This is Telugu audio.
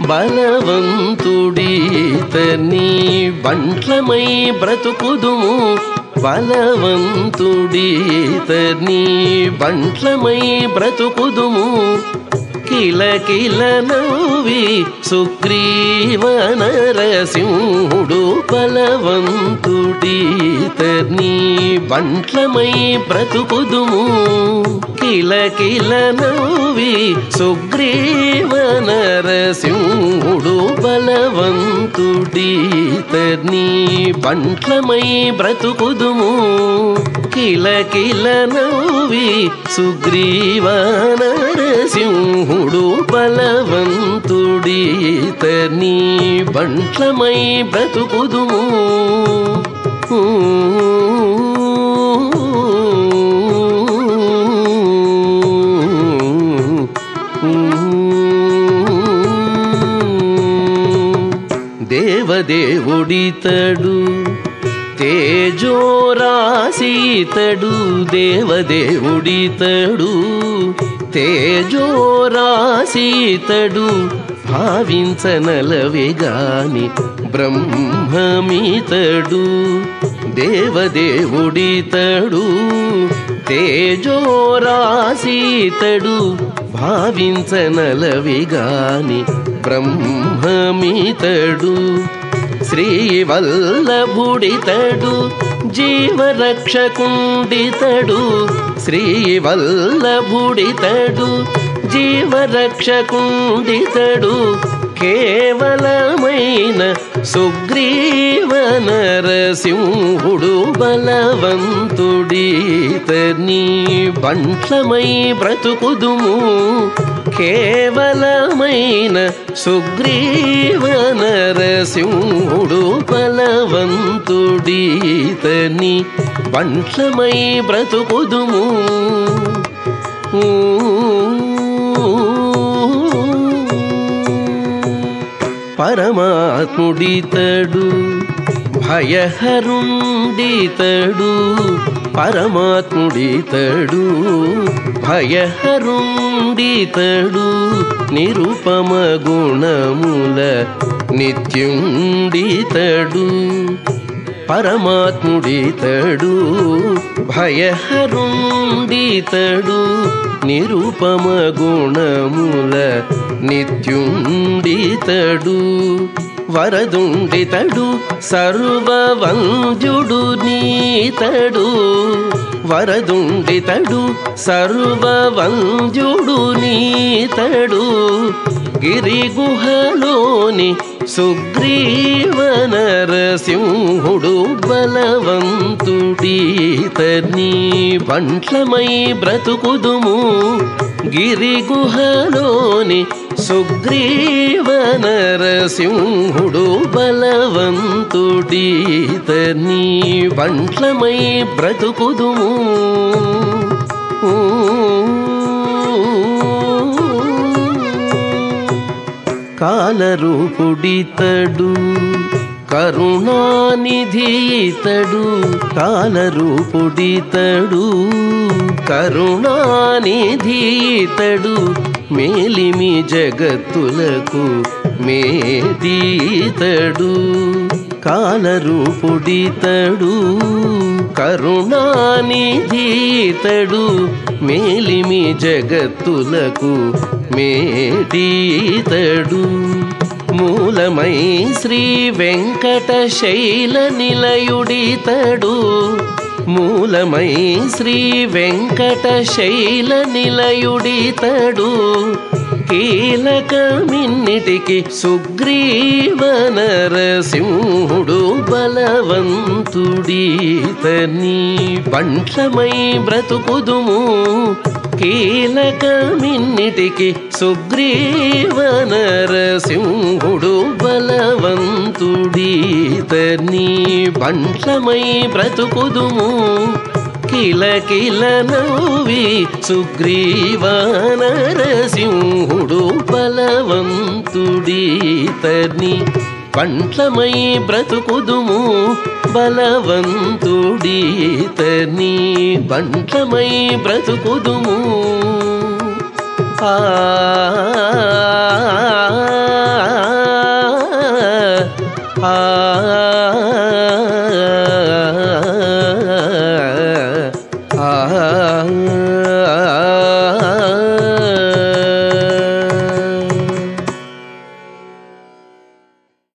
బలవంతుడీతని బంట్లమై బ్రతుకుదుము. బలవంతుడీతని బంట్లమై బ్రతుకుదుము. కిల కిల నవ్వి సుగ్రీవనరసింహుడు బలవంతు నీ బంట్లమై బ్రతుకుదుము. కిల కిల నవ్వి సుగ్రీవ నరసింహుడు బలవంతుడీతని బంట్లమై బ్రతుకుదుము. కిల కిల నవ్వి సుగ్రీవ నరసింహుడు బలవంతుడీతని బంట్లమై బ్రతుకుదుము. దేవదేవుడితడు తేజోరాసీతడు దేవదేవుడితడు తేజోరాసీతడు భావించనలవేగాని బ్రహ్మమితడు దేవదేవుడితడు తేజోరాశీతడు భావించనలవిగాని బ్రహ్మమితడు శ్రీవల్లభుడితడు జీవరక్షకుండితడు శ్రీవల్లభుడితడు జీవరక్షకుండితడు కేవలమైన సుగ్రీవ నరసింహుడు బలవంతుడీతని బంట్లమై బ్రతుకుదుము. కేవలమైన సుగ్రీవ నరసింహుడు బలవంతుడీతని బంట్లమై బ్రతుకుదుము. పరమాత్ముడితడు భయహరుండితడు పరమాత్ముడితడు భయహరుండితడు నిరుపమ గుణముల నిత్యుండితడు. పరమాత్ముడితడు భయహరుండితడు నిరుపమ గుణముల నిత్యుండితడు వరదుండితడు సర్వవంజుడు నీతడు వరదుండితడు సర్వవంజుడు నీతడు గిరిగుహలోని సుగ్రీవ నరసింహుడు బలవంతుడీతని బంట్లమై బ్రతుకుదుము. గిరిగుహలోని సుగ్రీవ నరసింహుడు బలవంతుడీతని బంట్లమై బ్రతుకుదుము. ఊ. కాలరూపుడితడు కరుణానిధితడు కాలరూపుడితడు కరుణానిధితడు మేలిమి జగత్తులకు మేదీతడు కాలరూపుడితడు కరుణానిధితడు మేలిమి జగత్తులకు మేదీతడు మూలమై శ్రీ వెంకట శైల నిలయుడితడు మూలమై శ్రీ వెంకట శైల నిలయుడితడు కీలకమిన్నిటికి సుగ్రీవ నరసింహుడు బలవంతుడీతని. బంట్లమై బ్రతుకుదుము కీలకమిన్నిటికి సుగ్రీవ నరసింహుడు బలవంతుడీతని. బంట్లమై బ్రతుకుదుము కిల నవ్వి సుగ్రీవానరసింహుడు బలవంతుడీతని. పంట్లమై బ్రతుకుదుము బలవంతుడీతని. పంట్లమై బ్రతుకుదుము. ఆ